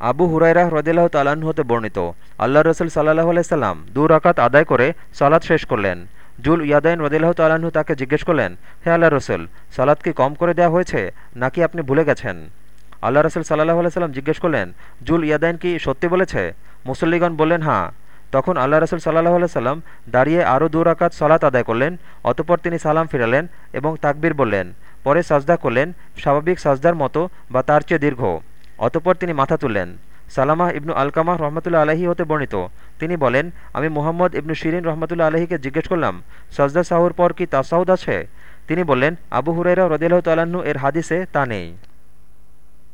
আবু হুরাইরা হ্রদিল্লাহ তালাহ হতে বর্ণিত আল্লাহ রসুল সাল্লাহ আলাইসাল্লাম দু রাকাত আদায় করে সালাদ শেষ করলেন। জুল ইয়াদাইন রদিল্লাহ তালাহু তাকে জিজ্ঞেস করলেন, হে আল্লাহ রসুল সালাদ কি কম করে দেওয়া হয়েছে নাকি আপনি ভুলে গেছেন? আল্লাহ রসুল সাল্লাহ আলাইসাল্লাম জিজ্ঞেস করলেন, জুল ইয়াদাইন কি সত্যি বলেছে? মুসল্লিগণ বললেন হ্যাঁ। তখন আল্লাহ রসুল সাল্লাহ আলাইসাল্লাম দাঁড়িয়ে আরও দু রাকাত সালাত আদায় করলেন, অতপর তিনি সালাম ফিরালেন এবং তাকবির বললেন। পরে সাজদা করলেন, স্বাভাবিক সাজদার মতো বা তার চেয়ে দীর্ঘ। অতপর তিনি মাথা তুললেন। সালামাহ ইবনু আলকামাহ রহমতুল্লা আলহী হতে বর্ণিত। তিনি বলেন, আমি মোহাম্মদ ইবনু শিরিন রহমতুল্লা আলহীকে জিজ্ঞেস করলাম, সজদা সাহুর পর কি তাসাউদ আছে? তিনি বললেন, আবু হুরাইরা রদিল্লাহ তালাহু এর হাদিসে তা নেই।